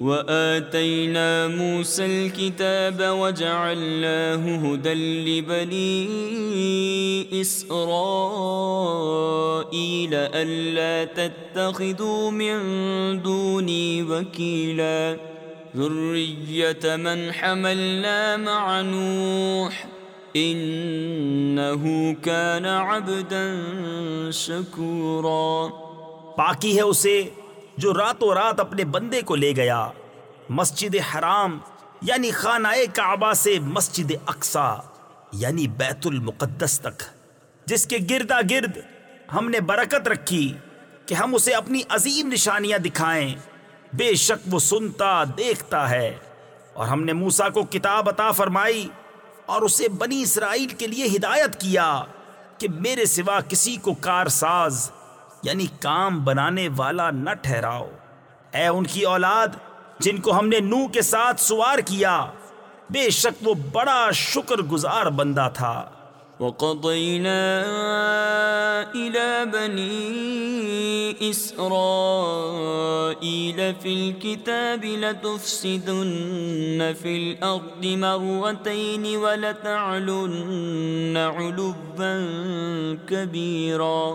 وآتينا موسى الكتاب وجعلناه هدى لبني إسرائيل ألا تتخذوا من دوني وكيلا. ذرية من حملنا مع نوح، إنه كان عبدا شكورا. پاکی ہے اسے جو راتوں رات اپنے بندے کو لے گیا۔ مسجد حرام یعنی خانہ کعبہ سے مسجد اقسا یعنی بیت المقدس تک، جس کے گردا گرد ہم نے برکت رکھی کہ ہم اسے اپنی عظیم نشانیاں دکھائیں۔ بے شک وہ سنتا، دیکھتا ہے۔ اور ہم نے موسا کو کتاب عطا فرمائی اور اسے بنی اسرائیل کے لیے ہدایت کیا کہ میرے سوا کسی کو کارساز یعنی کام بنانے والا نہ ٹھہراؤ۔ اے ان کی اولاد، جن کو ہم نے نو کے ساتھ سوار کیا، بے شک وہ بڑا شکر گزار بندہ تھا۔ وقضينا إلى بني إسرائيل في الكتاب لتفسدن في الأرض مرتين ولتعلن علوا كبيرا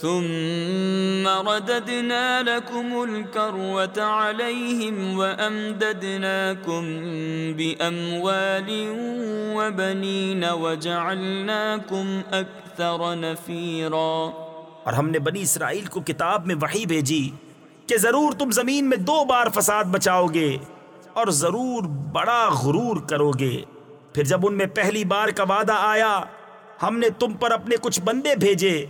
ثم رددنا لكم الكروة عليهم وأمددناكم بأموال وبنين وجعلناكم أكثر نفيرا اور ہم نے بنی اسرائیل کو کتاب میں وحی بھیجی کہ ضرور تم زمین میں دو بار فساد بچاؤ گے اور ضرور بڑا غرور کرو گے۔ پھر جب ان میں پہلی بار کا وعدہ آیا، ہم نے تم پر اپنے کچھ بندے بھیجے۔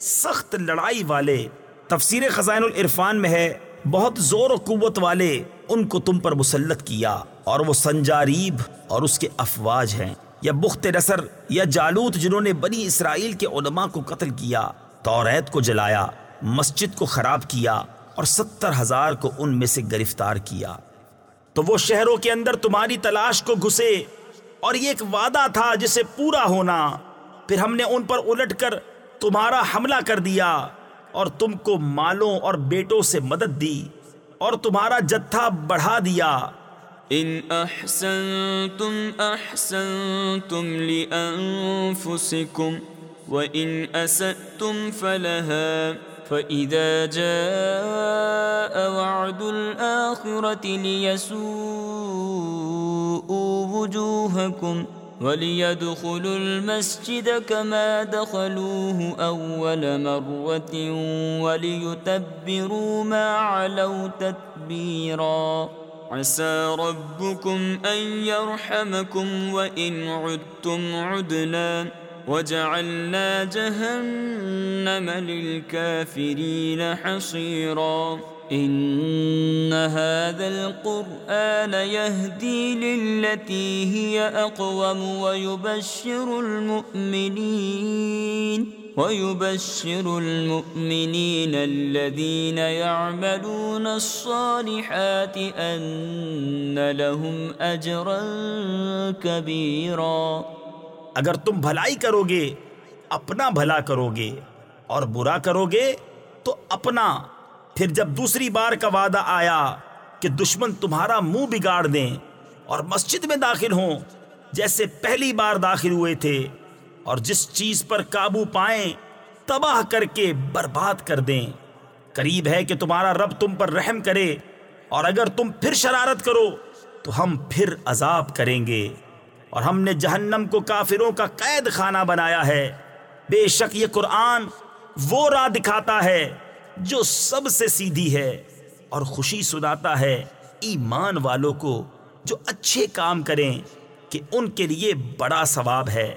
سخت لڑائی والے، تفسیر خزائن العرفان میں ہے، بہت زور و قوت والے، ان کو تم پر مسلط کیا اور وہ سنجاریب اور اس کے افواج ہیں۔ یا بخت نصر یا جالوت جنہوں نے بنی اسرائیل کے علماء کو قتل کیا، توریت کو جلایا، مسجد کو خراب کیا اور ستر ہزار کو ان میں سے گرفتار کیا۔ تو وہ شہروں کے اندر تمہاری تلاش کو گھسے اور یہ ایک وعدہ تھا جسے پورا ہونا۔ پھر ہم نے ان پر الٹ کر تمہارا حملہ کر دیا اور تم کو مالوں اور بیٹوں سے مدد دی اور تمہارا جتھا بڑھا دیا۔ ان احسنتم احسنتم لانفسكم وان اسأتم فلها فاذا جاء وعد الاخرة ليسوءوا وجوهكم وليدخلوا المسجد كما دخلوه أول مرة وليتبروا ما علوا تتبيرا. عسى ربكم أن يرحمكم وإن عدتم عدنا. وجعلنا جهنم للكافرين حصيراً. ان هذا القرآن يهدي للتي هي اقوم ويبشر المؤمنين ويبشر المؤمنين الذين يعملون الصالحات ان لهم اجرا كبيرا اگر تم بھلائی کرو گے اپنا بھلا کرو گے اور برا کرو گے تو اپنا پھر جب دوسری بار کا وعدہ آیا کہ دشمن تمہارا منہ بگاڑ دیں اور مسجد میں داخل ہوں، جیسے پہلی بار داخل ہوئے تھے، اور جس چیز پر قابو پائیں، تباہ کر کے برباد کر دیں۔ قریب ہے کہ تمہارا رب تم پر رحم کرے، اور اگر تم پھر شرارت کرو، تو ہم پھر عذاب کریں گے۔ اور ہم نے جہنم کو کافروں کا قید خانہ بنایا ہے۔ بے شک یہ قرآن وہ راہ دکھاتا ہے جو سب سے سیدھی ہے اور خوشی سناتا ہے ایمان والوں کو جو اچھے کام کریں کہ ان کے لیے بڑا ثواب ہے۔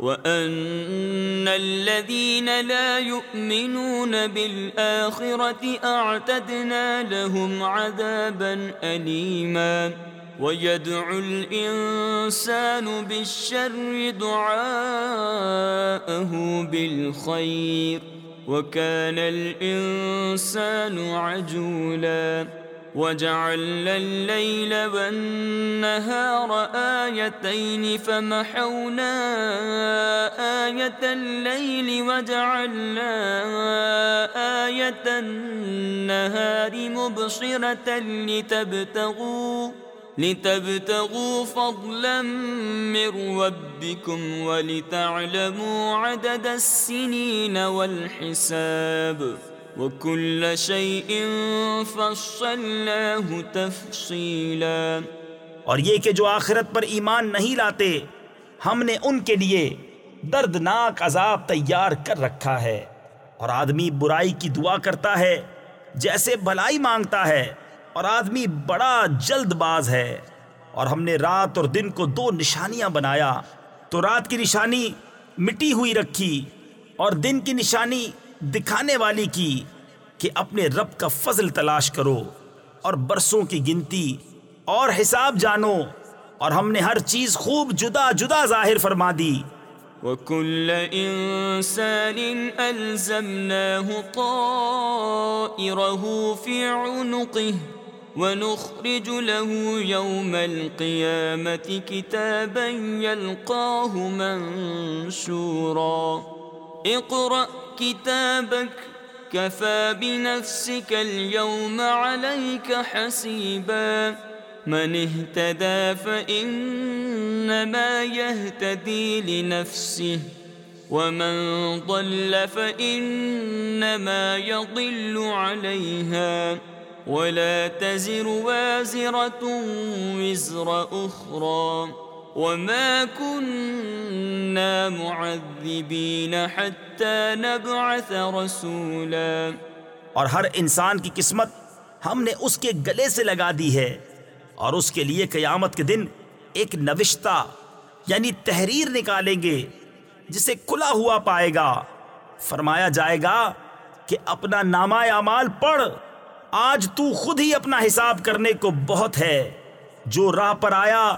وَأَنَّ الَّذِينَ لَا يُؤْمِنُونَ بِالْآخِرَةِ أَعْتَدْنَا لَهُمْ عَذَابًا أَلِيمًا وَيَدْعُ الْإِنسَانُ بِالشَّرِّ دُعَاءَهُ بِالْخَيْرِ وَكَانَ الْإِنسَانُ عَجُولًا وجعلنا الليل والنهار آيتين فمحونا آية الليل وجعلنا آية النهار مبصرة لتبتغوا لتبتغوا فضلا من ربكم ولتعلموا عدد السنين والحساب وَكُلَّ شَيْءٍ فَصَّلْنَاهُ تَفْصِيلًا۔ اور یہ کہ جو آخرت پر ایمان نہیں لاتے، ہم نے ان کے لیے دردناک عذاب تیار کر رکھا ہے۔ اور آدمی برائی کی دعا کرتا ہے، جیسے بھلائی مانگتا ہے۔ اور آدمی بڑا جلد باز ہے۔ اور ہم نے رات اور دن کو دو نشانیاں بنایا۔ تو رات کی نشانی مٹی ہوئی رکھی اور دن کی نشانی دکھانے والی کی کہ اپنے رب کا فضل تلاش کرو اور برسوں کی گنتی اور حساب جانو۔ اور ہم نے ہر چیز خوب جدا جدا ظاہر فرما دی۔ وَكُلَّ إِنسَانٍ أَلْزَمْنَاهُ طَائِرَهُ فِي عُنُقِهِ۔ ونخرج له يوم القيامة كتابا يلقاه منشورا. اقرأ كتابك، كفى بنفسك اليوم عليك حسيبا. من اهتدى فإنما يهتدي لنفسه، ومن ضل فإنما يضل عليها. ولا تزر وازرة وزر أخرى وما كنا معذبين حتى نبعث رسولا. اور ہر انسان کی قسمت ہم نے اس کے گلے سے لگا دی ہے اور اس کے لیے قیامت کے دن ایک نوشتہ یعنی تحریر نکالیں گے جسے کھلا ہوا پائے گا۔ فرمایا جائے گا کہ اپنا نامہ اعمال پڑھ۔ آج تو خود ہی اپنا حساب کرنے کو بہت ہے۔ جو راہ پر آیا،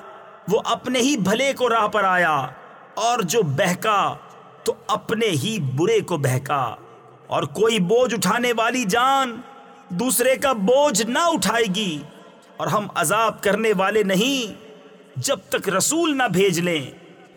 وہ اپنے ہی بھلے کو راہ پر آیا۔ اور جو بہکا، تو اپنے ہی برے کو بہکا۔ اور کوئی بوجھ اٹھانے والی جان دوسرے کا بوجھ نہ اٹھائے گی۔ اور ہم عذاب کرنے والے نہیں، جب تک رسول نہ بھیج لیں۔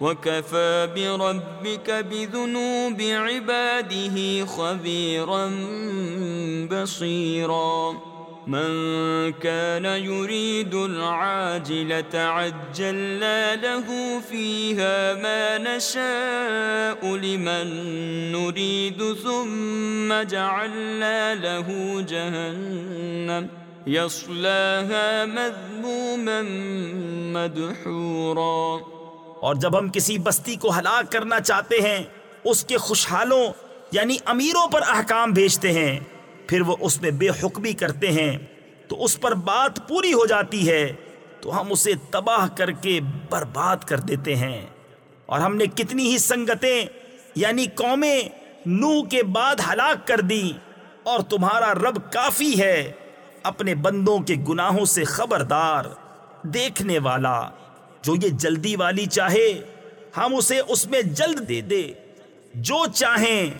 وكفى بربك بذنوب عباده خبيرا بصيرا من كان يريد العاجلة عجلنا له فيها ما نشاء لمن نريد ثم جعلنا له جهنم يصلاها مذموما مدحورا اور جب ہم کسی بستی کو ہلاک کرنا چاہتے ہیں، اس کے خوشحالوں یعنی امیروں پر احکام بھیجتے ہیں، پھر وہ اس میں بے حکمی کرتے ہیں، تو اس پر بات پوری ہو جاتی ہے، تو ہم اسے تباہ کر کے برباد کر دیتے ہیں۔ اور ہم نے کتنی ہی سنگتیں یعنی قومیں نو کے بعد ہلاک کر دی اور تمہارا رب کافی ہے، اپنے بندوں کے گناہوں سے خبردار، دیکھنے والا۔ جو یہ جلدی والی چاہے، ہم اسے اس میں جلد دے دے۔ جو چاہیں،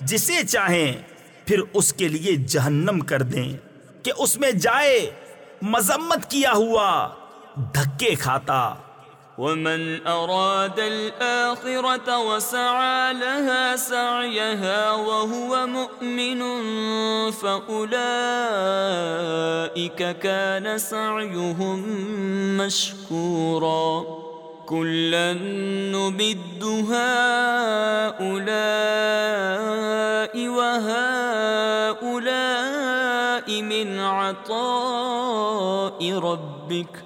جسے چاہیں، پھر اس کے لیے جہنم کر دیں۔ کہ اس میں جائے، مذمت کیا ہوا، دھکے کھاتا۔ ومن أراد الآخرة وسعى لها سعيها وهو مؤمن فأولئك كان سعيهم مشكورا كلا نبد هؤلاء وهؤلاء من عطاء ربك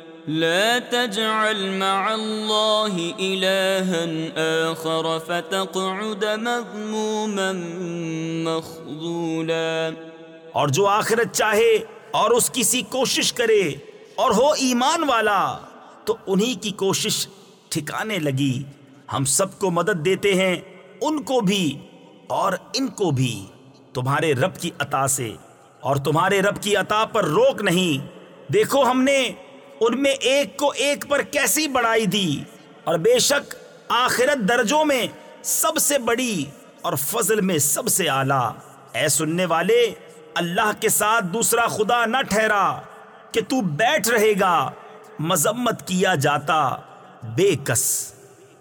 لا تجعل مع الله إلها آخر فتقعد مذموما مخذولا. اور جو آخرت چاہے اور اس کی سی کوشش کرے اور ہو ایمان والا، تو انہی کی کوشش ٹھکانے لگی۔ ہم سب کو مدد دیتے ہیں، ان کو بھی اور ان کو بھی۔ تمہارے رب کی عطا سے، اور تمہارے رب کی عطا پر روک نہیں۔ دیکھو ہم نے ان میں ایک کو ایک پر کیسی بڑائی دی؟ اور بے شک آخرت درجوں میں سب سے بڑی اور فضل میں سب سے اعلیٰ۔ اے سننے والے، اللہ کے ساتھ دوسرا خدا نہ ٹھہرا کہ تو بیٹھ رہے گا، مذمت کیا جاتا، بے کس۔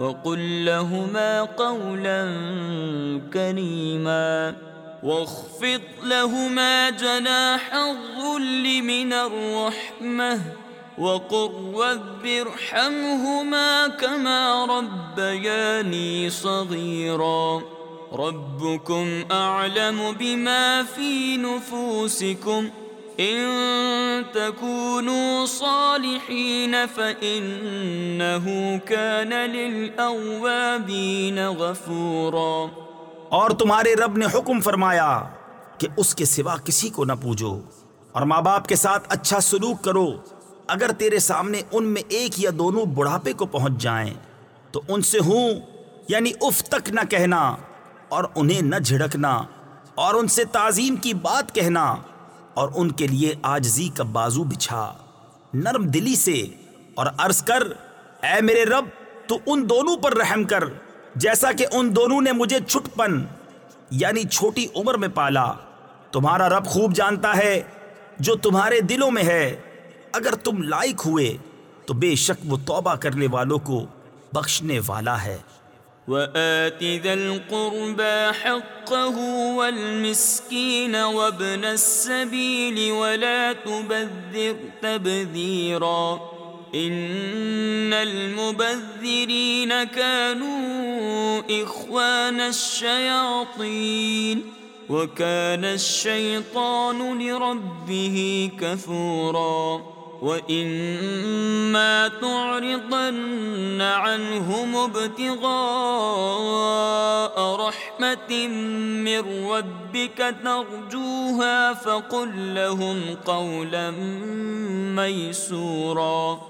وقل لهما قولا كريما واخفض لهما جناح الظل من الرحمة وقل رب ارحمهما كما ربياني صغيرا ربكم أعلم بما في نفوسكم ان تكونوا صالحين فإنه كان للأوابين غفورا۔ اور تمہارے رب نے حکم فرمایا کہ اس کے سوا کسی کو نہ پوجو۔ اور ماں باپ کے ساتھ اچھا سلوک کرو۔ اگر تیرے سامنے ان میں ایک یا دونوں بڑھاپے کو پہنچ جائیں، تو ان سے ہوں یعنی اف تک نہ کہنا اور انہیں نہ جھڑکنا اور ان سے تعظیم کی بات کہنا۔ اور ان کے لیے آجزی کا بازو بچھا۔ نرم دلی سے اور عرض کر، اے میرے رب، تو ان دونوں پر رحم کر، جیسا کہ ان دونوں نے مجھے چھٹ پن یعنی چھوٹی عمر میں پالا۔ تمہارا رب خوب جانتا ہے جو تمہارے دلوں میں ہے۔ اگر تم لائق ہوئے، تو بے شک وہ توبہ کرنے والوں کو بخشنے والا ہے۔ وآت ذا القربى حقه والمسكين وابن السبيل ولا تبذر تبذيرا إن المبذرين كانوا إخوان الشياطين وكان الشيطان لربه كفوراً وَإِمَّا تُعْرِضَنَّ عَنْهُمُ ابْتِغَاءَ رَحْمَةٍ مِّن رَّبِّكَ تَرْجُوهَا فَقُل لَّهُمْ قَوْلًا مَّيْسُورًا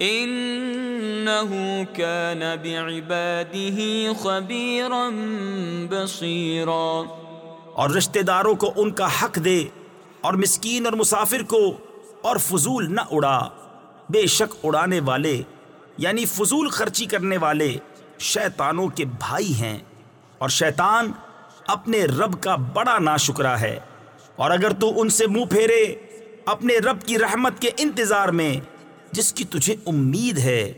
انہو کان بعباده خبیرا بصیرا اور رشتہ داروں کو ان کا حق دے اور مسکین اور مسافر کو اور فضول نہ اڑا، بے شک اڑانے والے یعنی فضول خرچی کرنے والے شیطانوں کے بھائی ہیں۔ اور شیطان اپنے رب کا بڑا ناشکرا ہے۔ اور اگر تو ان سے منہ پھیرے، اپنے رب کی رحمت کے انتظار میں جس کی تجھے امید ہے،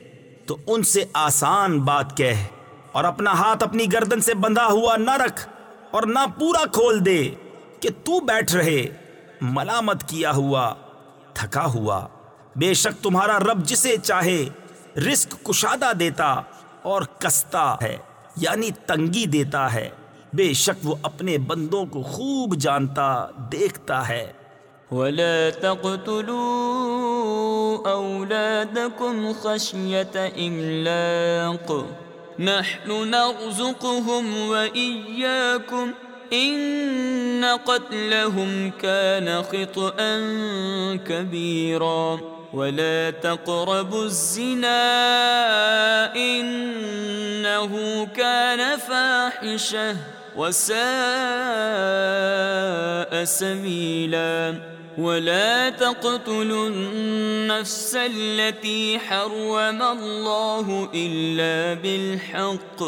تو ان سے آسان بات کہہ اور اپنا ہاتھ اپنی گردن سے بندھا ہوا نہ رکھ اور نہ پورا کھول دے کہ تو بیٹھ رہے، ملامت کیا ہوا، تھکا ہوا۔ بے شک تمہارا رب جسے چاہے، رزق کشادہ دیتا اور کستا ہے یعنی تنگی دیتا ہے۔ بے شک وہ اپنے بندوں کو خوب جانتا، دیکھتا ہے۔ ولا تقتلوا أولادكم خشية إملاق. نحن نرزقهم وإياكم. إن قتلهم كان خطأ كبيرا. ولا تقربوا الزنا. إنه كان فاحشة. وساء سبيلا. ولا تقتلوا النفس التي حرم الله إلا بالحق.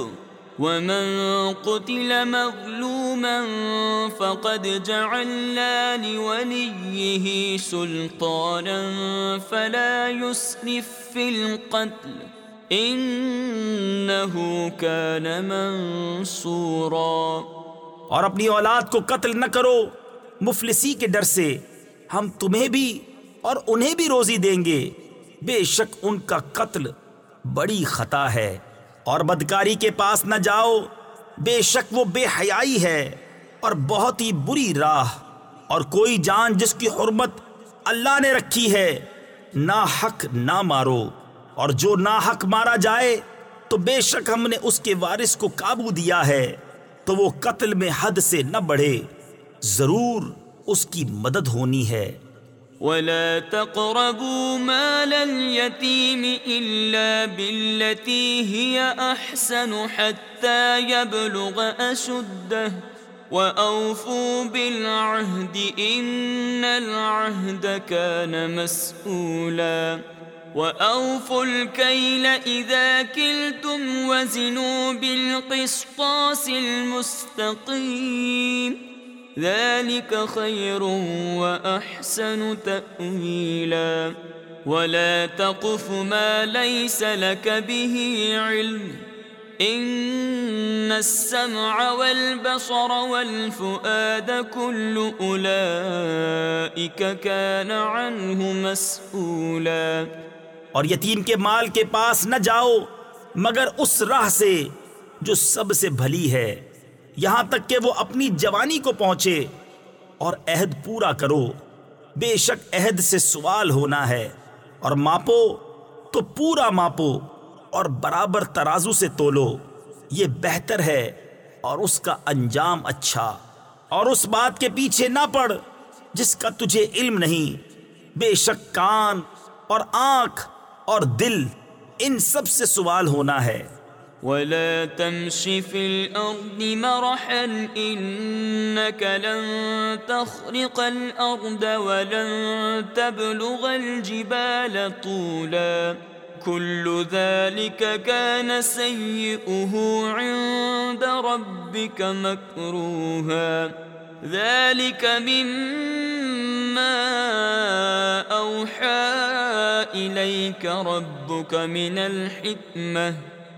ومن قتل مظلوما فقد جعلنا لوليه سلطانا فلا يسرف في القتل. انه كان منصورا. اور اپنی اولاد کو قتل نہ کرو، مفلسی کے ڈر سے۔ ہم تمہیں بھی اور انہیں بھی روزی دیں گے۔ بے شک ان کا قتل بڑی خطا ہے۔ اور بدکاری کے پاس نہ جاؤ۔ بے شک وہ بے حیائی ہے اور بہت ہی بری راہ۔ اور کوئی جان جس کی حرمت اللہ نے رکھی ہے نہ حق نہ مارو۔ اور جو نہ حق مارا جائے، تو بے شک ہم نے اس کے وارث کو قابو دیا ہے۔ تو وہ قتل میں حد سے نہ بڑھے۔ ضرور اس کی مدد ہونی ہے۔ ولا تقربوا مال اليتيم إلا بالتي هي أحسن حتى يبلغ أشده وأوفوا بالعهد إن العهد كان مسؤولا وأوفوا الكيل إذا كلتم وزنوا بالقسطاس المستقيم ذلك خير وأحسن تأويلا. ولا تقف ما ليس لك به علم. إن السمع والبصر والفؤاد كل أولئك كان عنه مسؤولا. اور یتیم کے مال کے پاس نہ جاؤ، مگر اس راہ سے جو سب سے بھلی ہے۔ یہاں تک کہ وہ اپنی جوانی کو پہنچے اور عہد پورا کرو۔ بے شک عہد سے سوال ہونا ہے۔ اور ماپو، تو پورا ماپو اور برابر ترازو سے تولو۔ یہ بہتر ہے اور اس کا انجام اچھا۔ اور اس بات کے پیچھے نہ پڑ جس کا تجھے علم نہیں۔ بے شک کان اور آنکھ اور دل ان سب سے سوال ہونا ہے۔ ولا تمش في الأرض مرحا إنك لن تخرق الأرض ولن تبلغ الجبال طولا كل ذلك كان سيئه عند ربك مكروها ذلك مما أوحى إليك ربك من الحكمة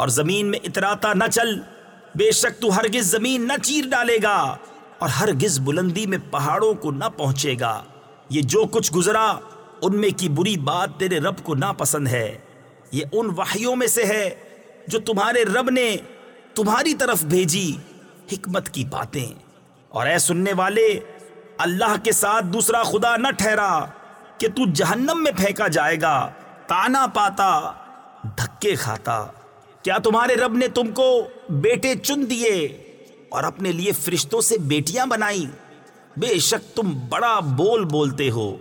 اور زمین میں اتراتا نہ چل۔ بے شک تو ہرگز زمین نہ چیر ڈالے گا اور ہرگز بلندی میں پہاڑوں کو نہ پہنچے گا۔ یہ جو کچھ گزرا، ان میں کی بری بات تیرے رب کو ناپسند ہے۔ یہ ان وحیوں میں سے ہے جو تمہارے رب نے تمہاری طرف بھیجی حکمت کی باتیں۔ اور اے سننے والے، اللہ کے ساتھ دوسرا خدا نہ ٹھہرا کہ تو جہنم میں پھینکا جائے گا، تانا پاتا، دھکے کھاتا۔ کیا تمہارے رب نے تم کو بیٹے چن دیے اور اپنے لیے فرشتوں سے بیٹیاں بنائی؟ بے شک تم بڑا بول بولتے ہو۔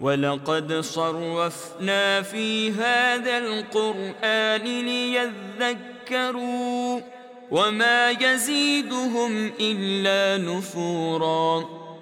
وَلَقَدْ صَرَّفْنَا فِي هَذَا الْقُرْآنِ لِيَذَّكَّرُوا وَمَا يَزِيدُهُمْ إِلَّا نُفُورًا۔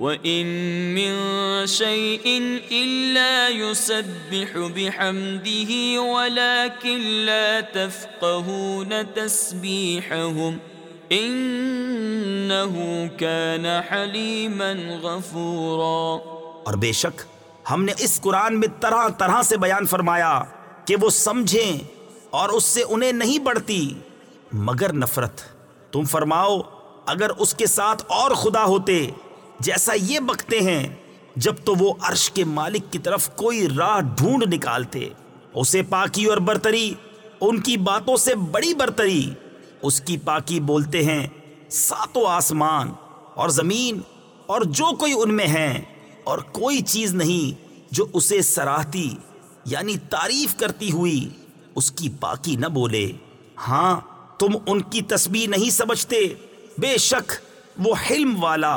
وَإِن مِّن شَيْءٍ إِلَّا يُسَبِّحُ بِحَمْدِهِ وَلَكِن لَّا تَفْقَهُونَ تَسْبِيحَهُمْ إِنَّهُ كَانَ حَلِيمًا غَفُورًا۔ اور بے شک ہم نے اس قرآن میں طرح طرح سے بیان فرمایا کہ وہ سمجھیں اور اس سے انہیں نہیں بڑھتی۔ مگر نفرت، تم فرماؤ، اگر اس کے ساتھ اور خدا ہوتے جیسا یہ بکتے ہیں، جب تو وہ عرش کے مالک کی طرف کوئی راہ ڈھونڈ نکالتے، اسے پاکی اور برتری، ان کی باتوں سے بڑی برتری، اس کی پاکی بولتے ہیں، ساتوں آسمان اور زمین اور جو کوئی ان میں ہے، اور کوئی چیز نہیں جو اسے سراہتی یعنی تعریف کرتی ہوئی اس کی پاکی نہ بولے۔ ہاں تم ان کی تسبیح نہیں سمجھتے، بے شک وہ حلم والا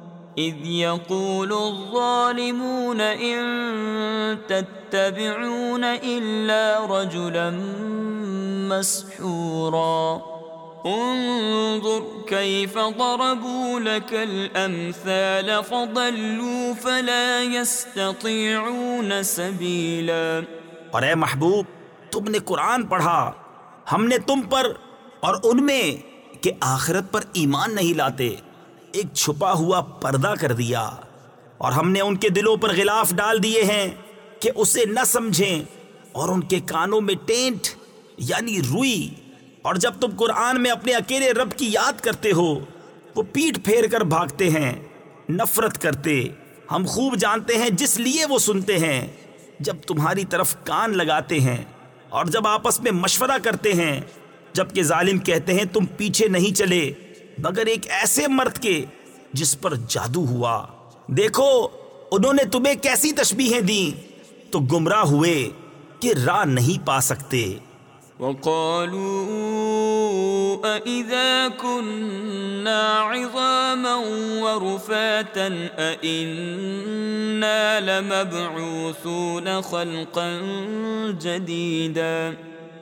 اذ يقول الظالمون ان تتبعون الا رجلا مسحورا. انظر كيف ضربوا لك الامثال فضلوا فلا يستطيعون سبيلا. اور اے محبوب، تم نے قرآن پڑھا، ہم نے تم پر اور ان میں کہ آخرت پر ایمان نہیں لاتے۔ ایک چھپا ہوا پردہ کر دیا اور ہم نے ان کے دلوں پر غلاف ڈال دیے ہیں کہ اسے نہ سمجھیں اور ان کے کانوں میں ٹینٹ یعنی روئی اور جب تم قرآن میں اپنے اکیلے رب کی یاد کرتے ہو، وہ پیٹ پھیر کر بھاگتے ہیں، نفرت کرتے۔ ہم خوب جانتے ہیں، جس لیے وہ سنتے ہیں۔ جب تمہاری طرف کان لگاتے ہیں اور جب آپس میں مشورہ کرتے ہیں، جبکہ ظالم کہتے ہیں تم پیچھے نہیں چلے۔ مگر ایک ایسے مرد کے جس پر جادو ہوا۔ دیکھو، انہوں نے تمہیں کیسی تشبیہیں دی تو گمراہ ہوئے کہ راہ نہیں پا سکتے۔ وقالوا أئذا كنا عظاما ورفاتا أئنا لمبعوثون خلقا جديدا۔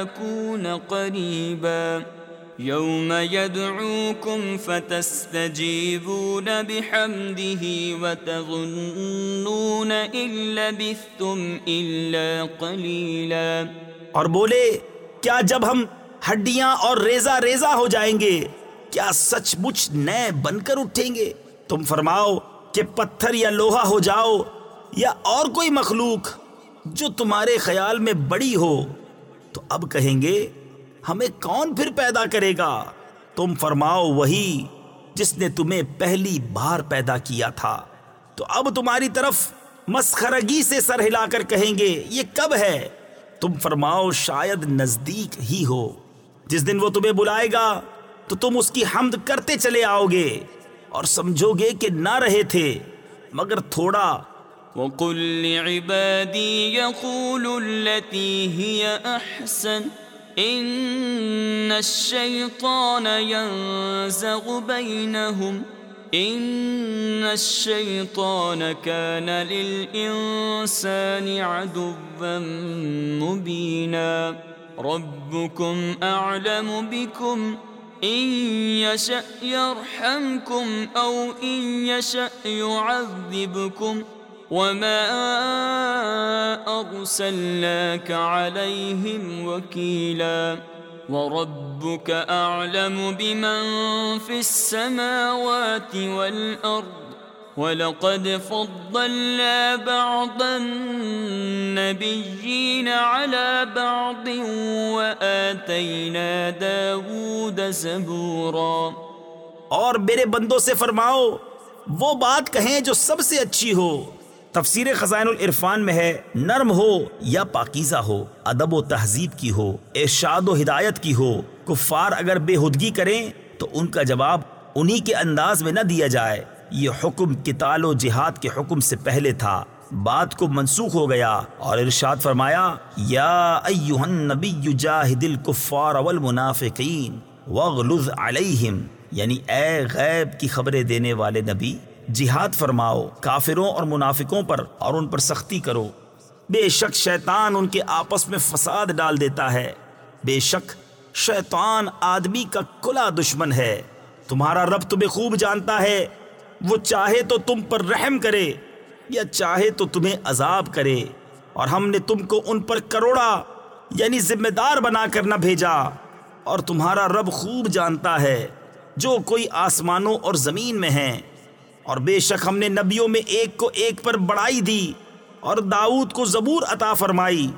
يكون قريبا يوم يدعوكم فتستجيبون بحمده وتظنون إن لبثتم إلا قليلا اور بولے، کیا جب ہم ہڈیاں اور ریزہ ریزہ ہو جائیں گے؟ کیا سچ مچ نئے بن کر اٹھیں گے؟ تم فرماؤ کہ پتھر یا لوہا ہو جاؤ یا اور کوئی مخلوق جو تمہارے خیال میں بڑی ہو۔ تو اب کہیں گے، ہمیں کون پھر پیدا کرے گا؟ تم فرماؤ وہی جس نے تمہیں پہلی بار پیدا کیا تھا۔ تو اب تمہاری طرف مسخرگی سے سر ہلا کر کہیں گے، یہ کب ہے؟ تم فرماؤ شاید نزدیک ہی ہو۔ جس دن وہ تمہیں بلائے گا، تو تم اس کی حمد کرتے چلے آؤ گے اور سمجھو گے کہ نہ رہے تھے، مگر تھوڑا وقل لعبادي يقولوا التي هي أحسن إن الشيطان ينزغ بينهم إن الشيطان كان للإنسان عدوا مبينا ربكم أعلم بكم إن يشأ يرحمكم أو إن يشأ يعذبكم وما أرسلناك عليهم وكيلا وربك أعلم بمن في السماوات والأرض ولقد فضلنا بعض النبيين على بعض وآتينا داود زبورا اور میرے بندوں سے فرماؤ، وہ بات کہیں جو سب سے اچھی ہو۔ تفسیر خزائن العرفان میں ہے، نرم ہو یا پاکیزہ ہو، ادب و تہذیب کی ہو، ارشاد و ہدایت کی ہو، کفار اگر بے ہدگی کریں تو ان کا جواب انہی کے انداز میں نہ دیا جائے۔ یہ حکم کتال و جہاد کے حکم سے پہلے تھا، بات کو منسوخ ہو گیا اور ارشاد فرمایا، یا النبی جاہد الکفار والمنافقین وغلظ علیہم یعنی اے غیب کی خبریں دینے والے نبی جہاد فرماؤ، کافروں اور منافقوں پر اور ان پر سختی کرو۔ بے شک شیطان ان کے آپس میں فساد ڈال دیتا ہے۔ بے شک شیطان آدمی کا کلا دشمن ہے۔ تمہارا رب تمہیں خوب جانتا ہے۔ وہ چاہے تو تم پر رحم کرے یا چاہے تو تمہیں عذاب کرے۔ اور ہم نے تم کو ان پر کروڑا یعنی ذمہ دار بنا کر نہ بھیجا۔ اور تمہارا رب خوب جانتا ہے۔ جو کوئی آسمانوں اور زمین میں ہیں اور بے شک ہم نے نبیوں میں ایک کو ایک پر بڑائی دی اور داؤد کو زبور عطا فرمائی۔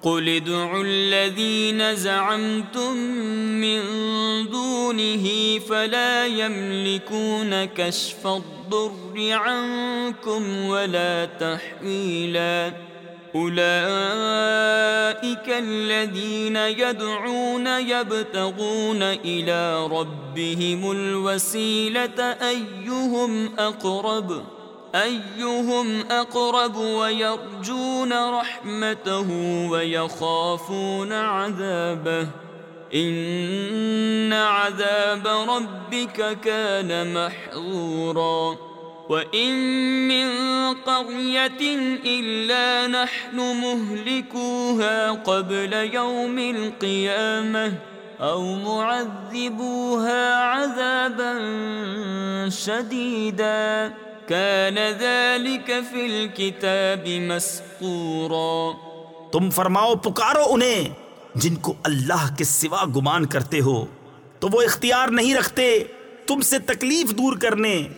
قل ادعوا الذين زعمتم من دونه فلا يملكون كشف الضر عنكم ولا تحويلا۔ أولئك الذين يدعون يبتغون إلى ربهم الوسيلة أيهم أقرب أيهم أقرب ويرجون رحمته ويخافون عذابه إن عذاب ربك كان محظورا وإن من قرية إلا نحن مهلكوها قبل يوم القيامة أو معذبوها عذابا شديدا كان ذلك في الكتاب مسقورا تم فرماؤ، پکارو انہیں جن کو اللہ کے سوا گمان کرتے ہو۔ تو وہ اختیار نہیں رکھتے، تم سے تکلیف دور کرنے۔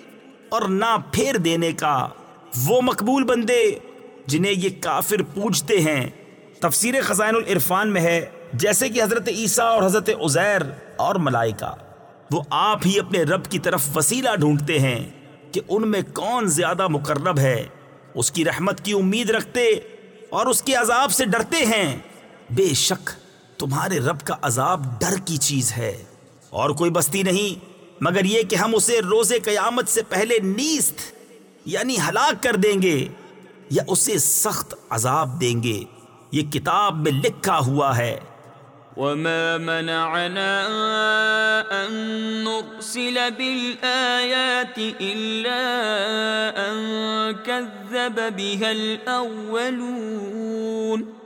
اور نہ پھیر دینے کا۔ وہ مقبول بندے جنہیں یہ کافر پوچھتے ہیں۔ تفسیر خزائن العرفان میں ہے، جیسے کہ حضرت عیسیٰ اور حضرت عزیر اور ملائکہ۔ وہ آپ ہی اپنے رب کی طرف وسیلہ ڈھونڈتے ہیں کہ ان میں کون زیادہ مقرب ہے۔ اس کی رحمت کی امید رکھتے اور اس کے عذاب سے ڈرتے ہیں۔ بے شک تمہارے رب کا عذاب ڈر کی چیز ہے۔ اور کوئی بستی نہیں مگر یہ کہ ہم اسے روز قیامت سے پہلے نیست یعنی ہلاک کر دیں گے یا اسے سخت عذاب دیں گے۔ یہ کتاب میں لکھا ہوا ہے۔ وما منعنا أن نرسل بالآيات إلا أن كذب بها الأولون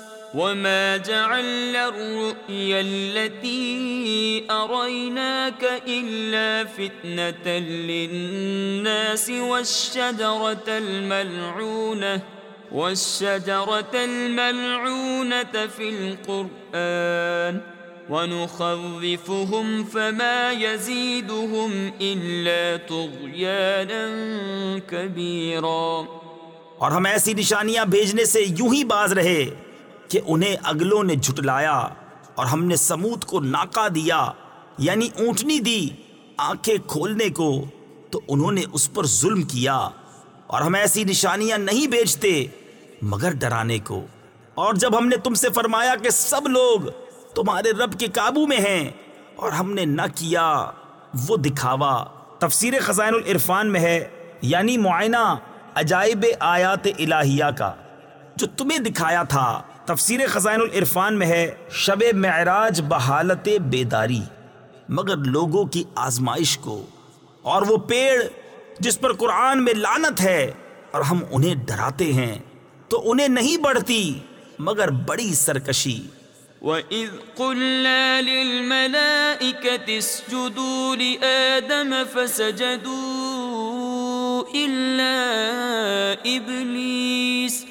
وما جعلنا الرؤيا التي أريناك إلا فتنة للناس والشجرة الملعونة والشجرة الملعونة في القرآن ونخوفهم فما يزيدهم إلا طغيانا كبيرا اور ہم ایسی نشانیاں بھیجنے سے یوں ہی باز رہے کہ انہیں اگلوں نے جھٹلایا اور ہم نے سمود کو ناکا دیا یعنی اونٹنی دی آنکھیں کھولنے کو، تو انہوں نے اس پر ظلم کیا اور ہم ایسی نشانیاں نہیں بیچتے مگر ڈرانے کو۔ اور جب ہم نے تم سے فرمایا کہ سب لوگ تمہارے رب کے قابو میں ہیں اور ہم نے نہ کیا، وہ دکھاوا۔ تفسیر خزائن العرفان میں ہے یعنی معائنہ عجائب آیات الہیہ کا، جو تمہیں دکھایا تھا۔ تفسیر خزائن العرفان میں ہے، شب معراج بحالت بیداری۔ مگر لوگوں کی آزمائش کو، اور وہ پیڑ جس پر قرآن میں لانت ہے، اور ہم انہیں ڈراتے ہیں، تو انہیں نہیں بڑھتی، مگر بڑی سرکشی۔ وَإِذْ قُلْنَا لِلْمَلَائِكَةِ اسْجُدُوا لِآدَمَ فَسَجَدُوا إِلَّا إِبْلِيسَ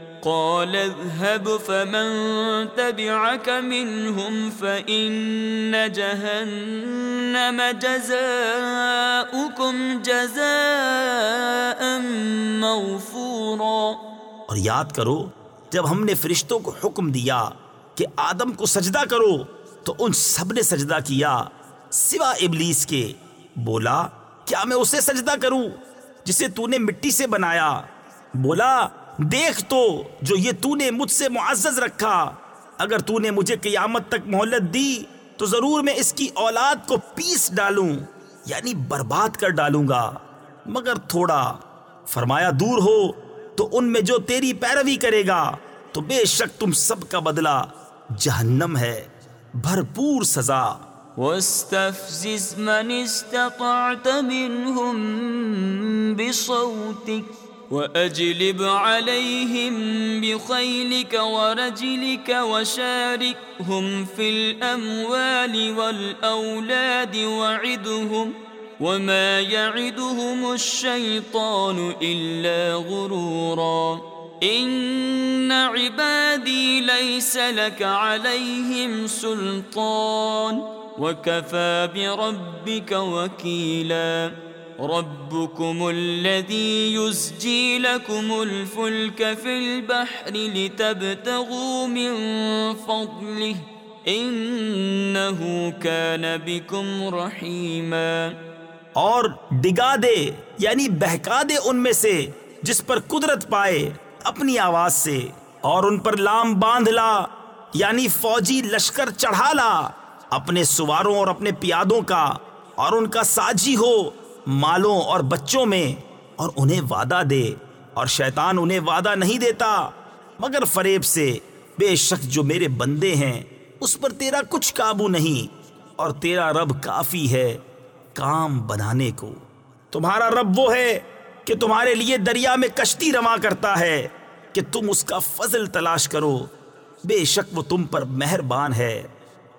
قال اذهب فمن تبعك منهم فإن جهنم جزاؤكم جزاء موفورا۔ اور یاد کرو، جب ہم نے فرشتوں کو حکم دیا کہ آدم کو سجدہ کرو، تو ان سب نے سجدہ کیا، سوا ابلیس کے۔ بولا، کیا میں اسے سجدہ کروں، جسے تو نے مٹی سے بنایا؟ بولا دیکھ تو جو یہ تو نے مجھ سے معزز رکھا، اگر تو نے مجھے قیامت تک مہلت دی، تو ضرور میں اس کی اولاد کو پیس ڈالوں یعنی برباد کر ڈالوں گا۔ مگر تھوڑا، فرمایا دور ہو، تو ان میں جو تیری پیروی کرے گا، تو بے شک تم سب کا بدلہ جہنم ہے، بھرپور سزا۔ وَاسْتَفْزِزْ مَنِ اسْتَطَعْتَ مِنْهُمْ بِصَوْتِكَ وأجلب عليهم بخيلك ورجلك وشاركهم في الأموال والأولاد وعدهم وما يعدهم الشيطان إلا غرورا إن عبادي ليس لك عليهم سلطان وكفى بربك وكيلاً ربكم الذي يسجي لكم الفلك في البحر لتبتغوا من فضله انه كان بكم رحيما اور ڈگا دے یعنی بہکا دے ان میں سے جس پر قدرت پائے اپنی آواز سے، اور ان پر لام باندھ لا یعنی فوجی لشکر چڑھا لا اپنے سواروں اور اپنے پیادوں کا، اور ان کا ساجی ہو مالوں اور بچوں میں اور انہیں وعدہ دے اور شیطان انہیں وعدہ نہیں دیتا۔ مگر فریب سے بے شک جو میرے بندے ہیں، اس پر تیرا کچھ قابو نہیں اور تیرا رب کافی ہے کام بنانے کو۔ تمہارا رب وہ ہے کہ تمہارے لیے دریا میں کشتی رواں کرتا ہے کہ تم اس کا فضل تلاش کرو۔ بے شک وہ تم پر مہربان ہے۔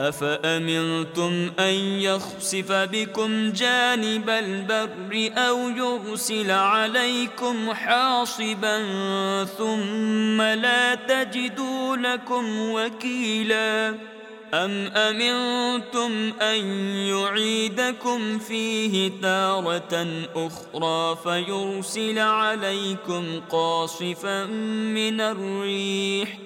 افامنتم ان يخسف بكم جانب البر او يرسل عليكم حاصبا ثم لا تجدوا لكم وكيلا أم أمنتم أن يعيدكم فيه تارة أخرى فيرسل عليكم قاصفا من الريح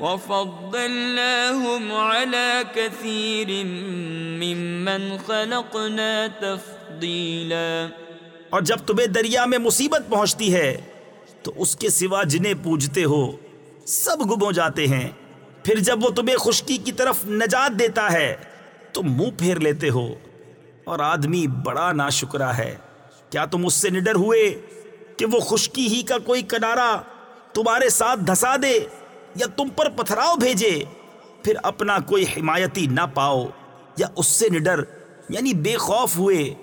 وَفَضَّلْنَاهُمْ عَلَى كَثِيرٍ مِّمَّنْ خَلَقْنَا تَفْضِيلًا. اور جب تمہیں دریا میں مصیبت پہنچتی ہے، تو اس کے سوا جنہیں پوجتے ہو، سب گم ہو جاتے ہیں۔ پھر جب وہ تمہیں خشکی کی طرف نجات دیتا ہے، تو منہ پھیر لیتے ہو۔ اور آدمی بڑا نا ہے۔ کیا تم اس سے نڈر ہوئے کہ وہ خشکی ہی کا کوئی کنارا تمہارے ساتھ دھسا دے؟ یا تم پر پتھراؤ بھیجے، پھر اپنا کوئی حمایتی نہ پاؤ، یا اس سے نڈر یعنی بے خوف ہوئے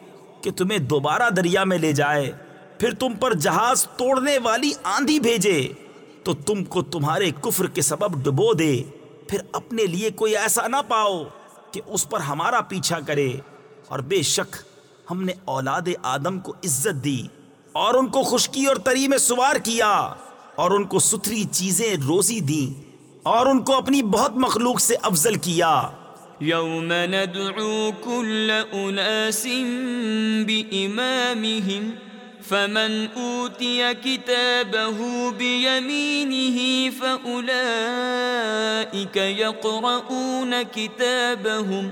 کہ تمہیں دوبارہ دریا میں لے جائے، پھر تم پر جہاز توڑنے والی آندھی بھیجے، تو تم کو تمہارے کفر کے سبب ڈبو دے، پھر اپنے لیے کوئی ایسا نہ پاؤ کہ اس پر ہمارا پیچھا کرے۔ اور بے شک ہم نے اولاد آدم کو عزت دی اور ان کو خشکی اور تری میں سوار کیا۔ اور ان کو ستھری چیزیں روزی دی اور ان کو اپنی بہت مخلوق سے افضل کیا۔ یوم ندعو کل اناس فمن أوتي كتابه بيمينه فأولئك يقرؤون كتابهم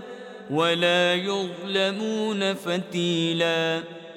ولا يظلمون فتيلا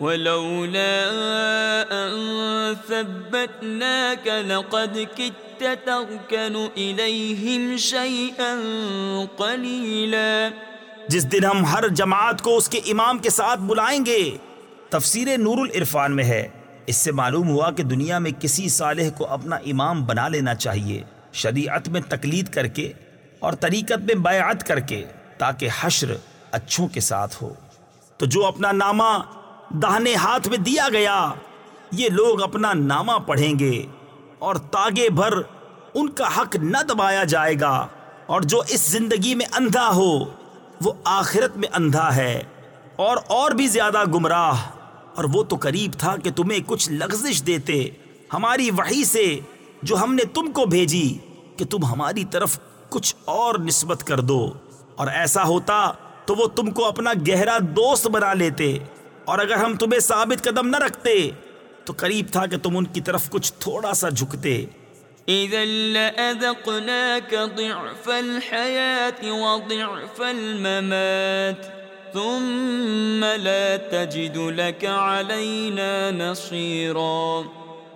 وَلَوْلَا أَن ثَبَّتْنَاكَ لَقَدْ كِدتَّ تَرْكَنُ إِلَيْهِمْ شَيْئًا قَلِيلًا. جس دن ہم ہر جماعت کو اس کے امام کے ساتھ بلائیں گے، تفسیر نور العرفان میں ہے۔ اس سے معلوم ہوا کہ دنیا میں کسی صالح کو اپنا امام بنا لینا چاہیے، شریعت میں تقلید کر کے اور طریقت میں بیعت کر کے، تاکہ حشر اچھوں کے ساتھ ہو۔ تو جو اپنا نامہ دہنے ہاتھ میں دیا گیا۔ یہ لوگ اپنا نامہ پڑھیں گے اور تاگے بھر ان کا حق نہ دبایا جائے گا۔ اور جو اس زندگی میں اندھا ہو، وہ آخرت میں اندھا ہے۔ اور اور بھی زیادہ گمراہ۔ اور وہ تو قریب تھا کہ تمہیں کچھ لغزش دیتے۔ ہماری وحی سے جو ہم نے تم کو بھیجی، کہ تم ہماری طرف کچھ اور نسبت کر دو۔ اور ایسا ہوتا تو وہ تم کو اپنا گہرا دوست بنا لیتے۔ اور اگر ہم تمہیں ثابت قدم نہ رکھتے، تو قریب تھا کہ تم ان کی طرف کچھ تھوڑا سا جھکتے۔ إذا لأذقناك ضعف الحياة وضعف الممات، ثم لا تجد لك علينا نصيرا۔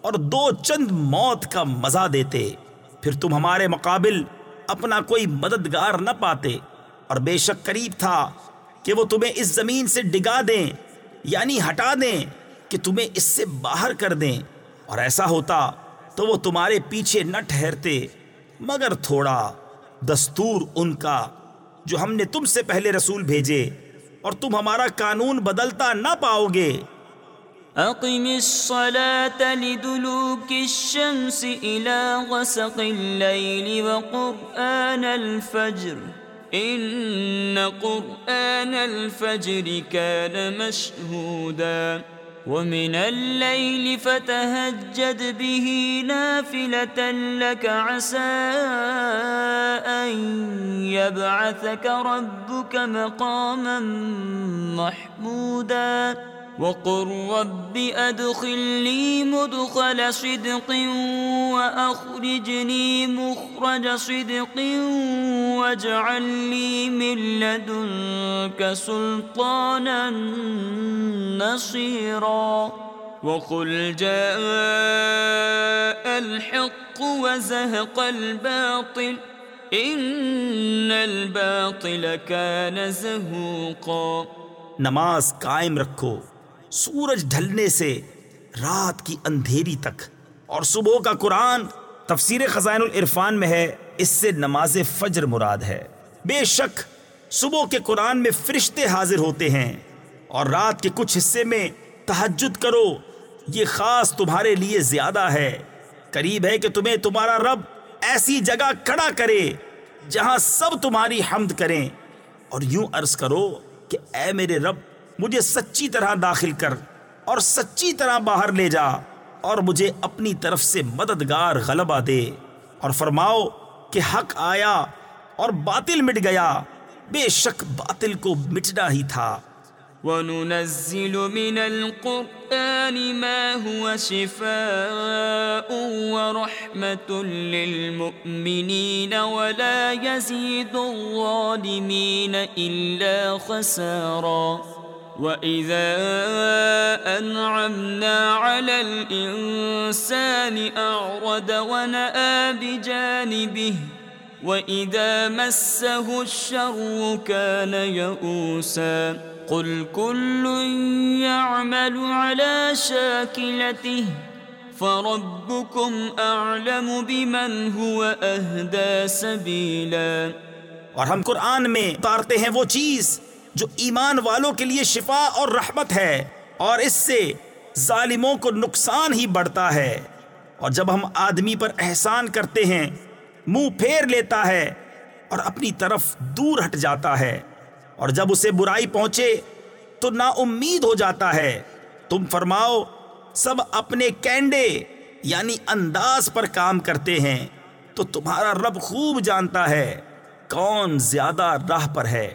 اور دو چند موت کا مزہ دیتے۔ پھر تم ہمارے مقابل اپنا کوئی مددگار نہ پاتے۔ اور بے شک قریب تھا کہ وہ تمہیں اس زمین سے ڈگا دیں یعنی ہٹا دیں کہ تمہیں اس سے باہر کر دیں۔ اور ایسا ہوتا تو وہ تمہارے پیچھے نہ ٹھہرتے، مگر تھوڑا دستور ان کا جو ہم نے تم سے پہلے رسول بھیجے۔ اور تم ہمارا قانون بدلتا نہ پاؤ گے اقم الصلاة لدلوك الشمس الى غسق الليل وقرآن الفجر. إن قرآن الفجر كان مشهودا. ومن الليل فتهجد به نافلة لك عسى أن يبعثك ربك مقاما محمودا. وقل رب أدخلني مدخل صدق وأخرجني مخرج صدق واجعل لي من لدنك سلطانا نصيرا وقل جاء الحق وزهق الباطل إن الباطل كان زهوقا نماز قائم رکھو۔ سورج ڈھلنے سے رات کی اندھیری تک۔ اور صبح کا قرآن تفسیر خزائن العرفان میں ہے، اس سے نماز فجر مراد ہے۔ بے شک صبح کے قرآن میں فرشتے حاضر ہوتے ہیں۔ اور رات کے کچھ حصے میں تحجد کرو، یہ خاص تمہارے لیے زیادہ ہے۔ قریب ہے کہ تمہیں تمہارا رب ایسی جگہ کھڑا کرے جہاں سب تمہاری حمد کریں۔ اور یوں عرض کرو کہ اے میرے رب مجھے سچی طرح داخل کر اور سچی طرح باہر لے جا اور مجھے اپنی طرف سے مددگار غلبہ دے۔ اور فرماؤ کہ حق آیا اور باطل مٹ گیا۔ بے شک باطل کو مٹنا ہی تھا۔ وننزل من القرآن ما هو شفاء ورحمة للمؤمنين ولا يزيد الظالمين إلا خساراً۔ وَإِذَا أَنْعَمْنَا عَلَى الْإِنسَانِ أَعْرَضَ وَنَأَى بِجَانِبِهِ وَإِذَا مَسَّهُ الشَّرُّ كَانَ يَئُوسًا قُلْ كُلٌّ يَعْمَلُ عَلَى شَاكِلَتِهِ فَرَبُّكُمْ أَعْلَمُ بِمَنْ هُوَ أَهْدَى سَبِيلًا اور ہم قرآن میں اتارتے ہیں وہ چیز جو ایمان والوں کے لیے شفا اور رحمت ہے اور اس سے ظالموں کو نقصان ہی بڑھتا ہے۔ اور جب ہم آدمی پر احسان کرتے ہیں، منہ پھیر لیتا ہے اور اپنی طرف دور ہٹ جاتا ہے۔ اور جب اسے برائی پہنچے تو نا امید ہو جاتا ہے۔ تم فرماؤ، سب اپنے کینڈے یعنی انداز پر کام کرتے ہیں، تو تمہارا رب خوب جانتا ہے کون زیادہ راہ پر ہے۔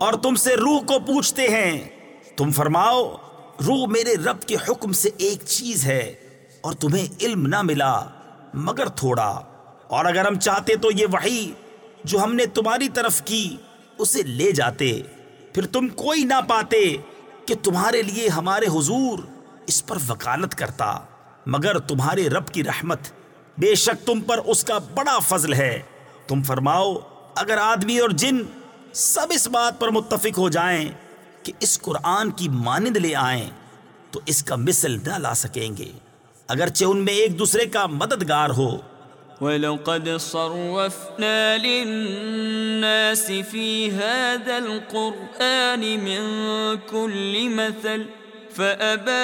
اور تم سے روح کو پوچھتے ہیں۔ تم فرماؤ، روح میرے رب کے حکم سے ایک چیز ہے اور تمہیں علم نہ ملا، مگر تھوڑا۔ اور اگر ہم چاہتے تو یہ وحی جو ہم نے تمہاری طرف کی، اسے لے جاتے۔ پھر تم کوئی نہ پاتے کہ تمہارے لیے ہمارے حضور اس پر وکالت کرتا، مگر تمہارے رب کی رحمت بے شک تم پر اس کا بڑا فضل ہے۔ تم فرماؤ، اگر آدمی اور جن سب اس بات پر متفق ہو جائیں کہ اس قرآن کی مانند لے آئیں تو اس کا مثل نہ لا سکیں گے۔ اگرچہ ان میں ایک دوسرے کا مددگار ہو۔ وَلَقَدْ صَرَّفْنَا لِلنَّاسِ فِي هَذَا الْقُرْآنِ مِنْ كُلِّ مَثَلٍ فَأَبَا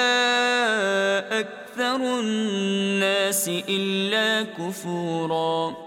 أَكْثَرُ النَّاسِ إِلَّا كُفُورًا۔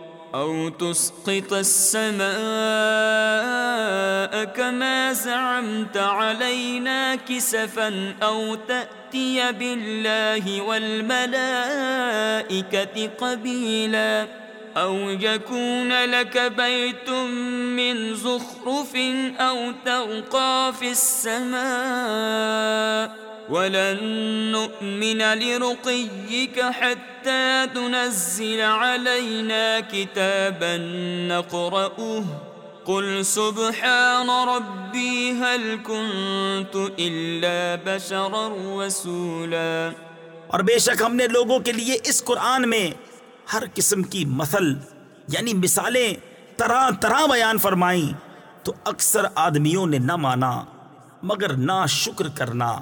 أو تسقط السماء كما زعمت علينا كسفا أو تأتي بالله والملائكة قبيلاً أو يكون لك بيت من زخرف أو ترقى في السماء ولن نؤمن لرقيك حتى تنزل علينا كتابا نقرأه. قل سبحان ربي هل كنت إلا بشرا رسولا. اور بے شک ہم نے لوگوں کے لیے اس قرآن میں ہر قسم کی مثل یعنی مثالیں طرح طرح بیان فرمائیں تو اکثر آدمیوں نے نہ مانا، مگر نہ شکر کرنا۔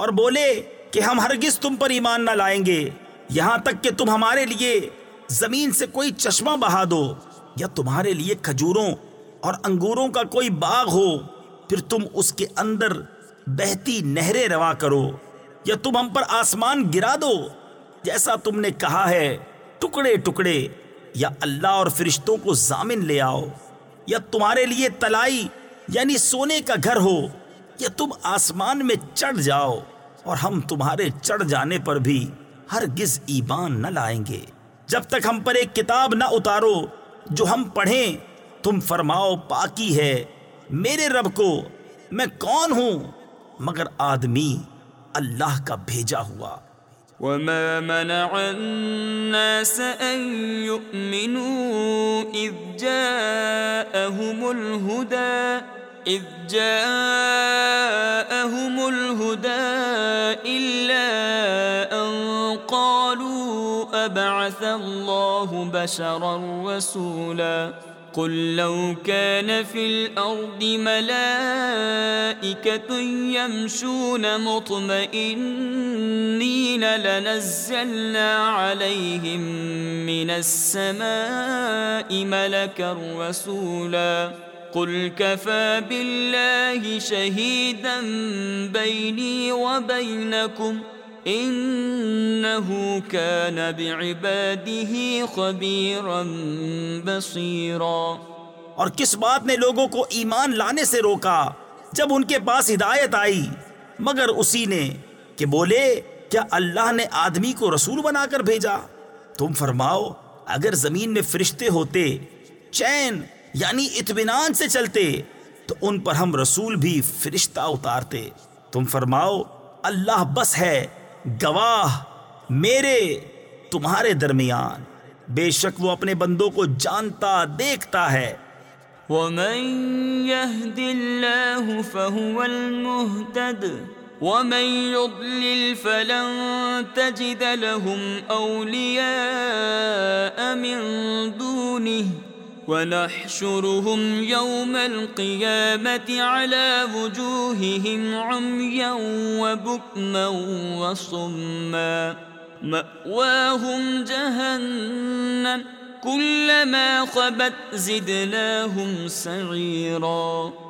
اور بولے کہ ہم ہرگز تم پر ایمان نہ لائیں گے۔ یہاں تک کہ تم ہمارے لیے زمین سے کوئی چشمہ بہا دو یا تمہارے لیے کھجوروں اور انگوروں کا کوئی باغ ہو، پھر تم اس کے اندر بہتی نہریں روا کرو یا تم ہم پر آسمان گرا دو۔ جیسا تم نے کہا ہے، ٹکڑے ٹکڑے، یا اللہ اور فرشتوں کو زامن لے آؤ۔ یا تمہارے لیے تلائی یعنی سونے کا گھر ہو، یا تم آسمان میں چڑھ جاؤ۔ اور ہم تمہارے چڑھ جانے پر بھی ہرگز ایمان نہ لائیں گے۔ جب تک ہم پر ایک کتاب نہ اتارو، جو ہم پڑھیں، تم فرماؤ، پاکی ہے۔ میرے رب کو میں کون ہوں؟ مگر آدمی اللہ کا بھیجا ہوا۔ وما منع الناس أن يؤمنوا إذ جاءهم الهدى إذ جاءهم الهدى إلا أن قالوا أبعث الله بشرا رسولا قل لو كان في الأرض ملائكة يمشون مطمئنين لنزلنا عليهم من السماء ملكا رسولا قل كفى بالله شهيدا بيني وبينكم ۖ انہو کان بعباده خبیرا بصیرا اور کس بات نے لوگوں کو ایمان لانے سے روکا؟ جب ان کے پاس ہدایت آئی۔ مگر اسی نے کہ بولے، کیا اللہ نے آدمی کو رسول بنا کر بھیجا؟ تم فرماؤ، اگر زمین میں فرشتے ہوتے، چین یعنی اطمینان سے چلتے، تو ان پر ہم رسول بھی فرشتہ اتارتے۔ تم فرماؤ، اللہ بس ہے، گواہ، میرے، تمہارے درمیان۔ بے شک وہ اپنے بندوں کو جانتا، دیکھتا ہے۔ ومن يهد الله فهو المهتد، ومن يضلل فلن تجد لهم أولياء من دونه۔ ونحشرهم يوم القيامة على وجوههم عميا وبكما وصما. مأواهم جهنم كلما خبت زدناهم سعيرا.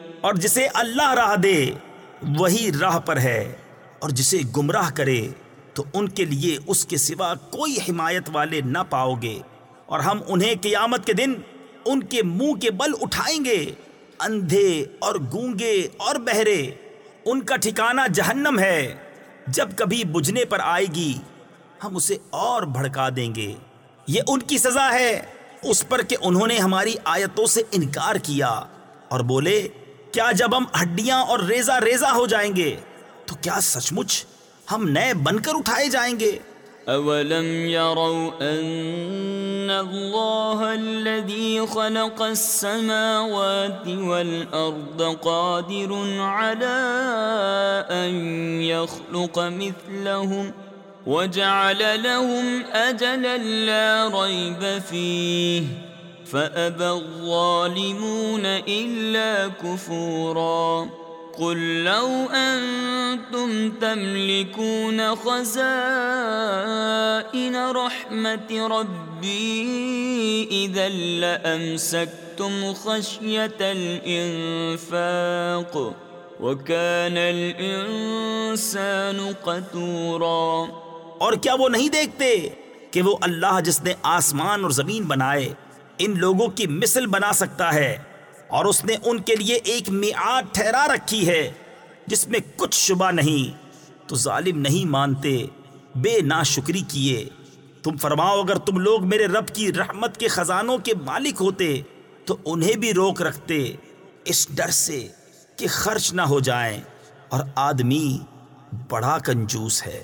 اور جسے اللہ راہ دے، وہی راہ پر ہے۔ اور جسے گمراہ کرے، تو ان کے لیے اس کے سوا کوئی حمایت والے نہ پاؤ گے۔ اور ہم انہیں قیامت کے دن ان کے منہ کے بل اٹھائیں گے، اندھے اور گونگے اور بہرے۔ ان کا ٹھکانہ جہنم ہے، جب کبھی بجھنے پر آئے گی، ہم اسے اور بھڑکا دیں گے۔ یہ ان کی سزا ہے۔ اس پر کہ انہوں نے ہماری آیتوں سے انکار کیا۔ اور بولے کیا جب ہم ہڈیاں اور ریزہ ریزہ ہو جائیں گے، تو کیا سچ مچ ہم نئے بن کر اٹھائے جائیں گے؟ اولم يروا ان الله الذي خلق السماوات والأرض قادر على أن يخلق مثلهم وجعل لهم أجلا لا ريب فيه فأبى الظالمون إلا كفوراً قل لو انتم تملكون خزائن رحمة ربي اذا لامسكتم خشية الانفاق وكان الانسان اور کیا وہ نہیں دیکھتے کہ وہ اللہ جس نے آسمان اور زمین بنائے ان لوگوں کی مثل بنا سکتا ہے اور اس نے ان کے لیے ایک میعاد ٹھہرا رکھی ہے جس میں کچھ شبہ نہیں۔ تو ظالم نہیں مانتے، بے نا شکری کیے۔ تم فرماؤ، اگر تم لوگ میرے رب کی رحمت کے خزانوں کے مالک ہوتے، تو انہیں بھی روک رکھتے۔ اس ڈر سے کہ خرچ نہ ہو جائیں۔ اور آدمی بڑا کنجوس ہے۔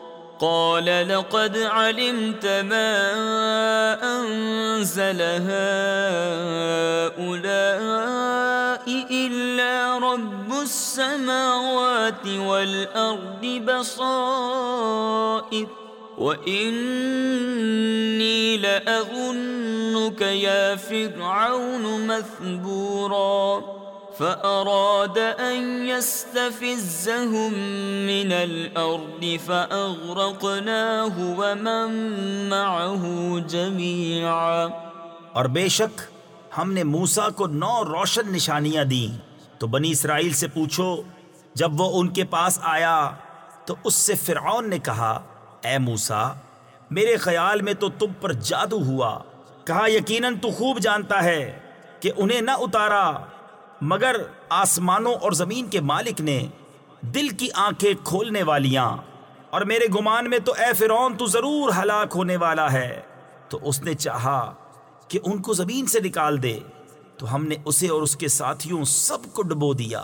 قال لقد علمت ما أنزل هؤلاء إلا رب السماوات والأرض بصائر. وإني لأظنك يا فرعون مثبوراً. فأراد أن يستفزهم من الأرض فأغرقناه ومن معه جميعا۔ اور بے شک ہم نے موسا کو نو روشن نشانیاں دیں۔ تو بنی اسرائیل سے پوچھو، جب وہ ان کے پاس آیا، تو اس سے فرعون نے کہا، اے موسا میرے خیال میں تو تم پر جادو ہوا۔ کہا، یقیناً تو خوب جانتا ہے کہ انہیں نہ اتارا۔ مگر آسمانوں اور زمین کے مالک نے دل کی آنکھیں کھولنے والیاں، اور میرے گمان میں تو اے فرون تو ضرور ہلاک ہونے والا ہے۔ تو اس نے چاہا کہ ان کو زمین سے نکال دے، تو ہم نے اسے اور اس کے ساتھیوں سب کو ڈبو دیا۔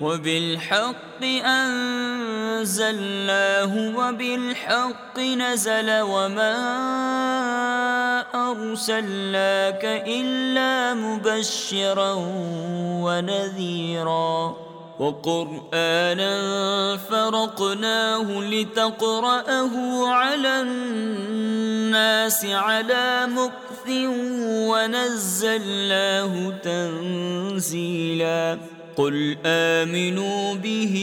وبالحق أنزلناه وبالحق نزل وما أرسلناك إلا مبشرا ونذيرا وقرآنا فرقناه لتقرأه على الناس على مكث ونزلناه تنزيلاً قل آمنوا به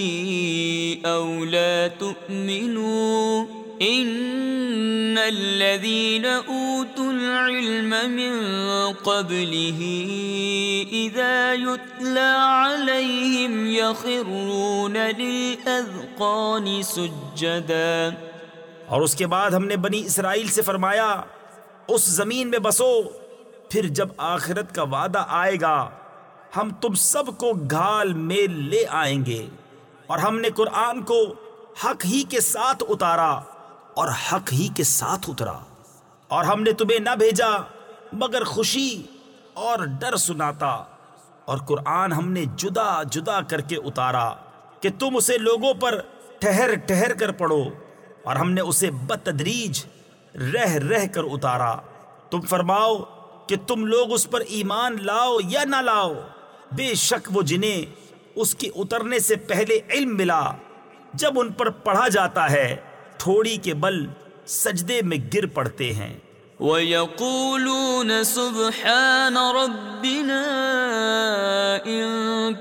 أو لا تؤمنوا إن الذين أوتوا العلم من قبله إذا يتلى عليهم يخرون للأذقان سجدا اور اس کے بعد ہم نے بنی اسرائیل سے فرمایا، اس زمین میں بسو، پھر جب آخرت کا وعدہ آئے گا ہم تم سب کو گھال میں لے آئیں گے۔ اور ہم نے قرآن کو حق ہی کے ساتھ اتارا اور حق ہی کے ساتھ اترا۔ اور ہم نے تمہیں نہ بھیجا، مگر خوشی اور ڈر سناتا۔ اور قرآن ہم نے جدا جدا کر کے اتارا کہ تم اسے لوگوں پر ٹھہر ٹھہر کر پڑھو۔ اور ہم نے اسے بتدریج رہ رہ کر اتارا۔ تم فرماؤ کہ تم لوگ اس پر ایمان لاؤ یا نہ لاؤ؟ بے شک وہ جنہیں اس کے اترنے سے پہلے علم ملا، جب ان پر پڑھا جاتا ہے، تھوڑی کے بل سجدے میں گر پڑتے ہیں۔ وَيَقُولُونَ سُبْحَانَ رَبِّنَا إِن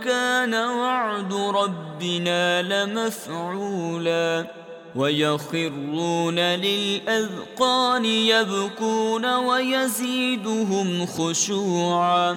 كَانَ وَعْدُ رَبِّنَا ربنا لمفعولا ويخرون للأذقان يبكون ويزيدهم خشوعا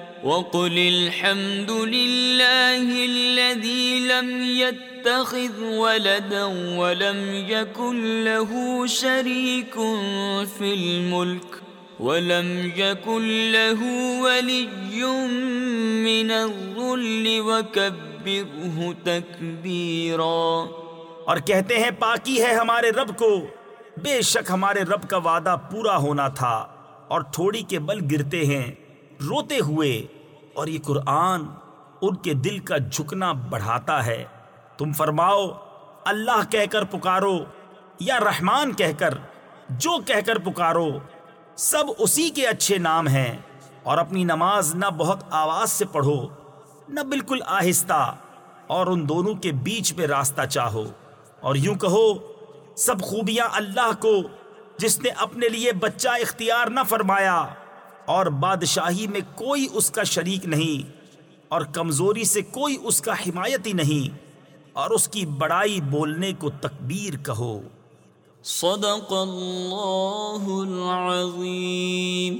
وقل الحمد لله الذي لم يتخذ ولدا ولم يكن له شريك في الملك ولم يكن له ولي من الظل وكبر اور کہتے ہیں، پاکی ہے ہمارے رب کو۔ بے شک ہمارے رب کا وعدہ پورا ہونا تھا اور تھوڑی کے بل گرتے ہیں۔ روتے ہوئے اور یہ قرآن ان کے دل کا جھکنا بڑھاتا ہے۔ تم فرماؤ، اللہ کہہ کر پکارو یا رحمان کہہ کر، جو کہہ کر پکارو، سب اسی کے اچھے نام ہیں۔ اور اپنی نماز نہ بہت آواز سے پڑھو، نہ بالکل آہستہ، اور ان دونوں کے بیچ میں راستہ چاہو۔ اور یوں کہو، سب خوبیاں اللہ کو، جس نے اپنے لیے بچہ اختیار نہ فرمایا۔ اور بادشاہی میں کوئی اس کا شریک نہیں، اور کمزوری سے کوئی اس کا حمایتی نہیں، اور اس کی بڑائی بولنے کو تکبیر کہو۔ صدق اللہ العظیم۔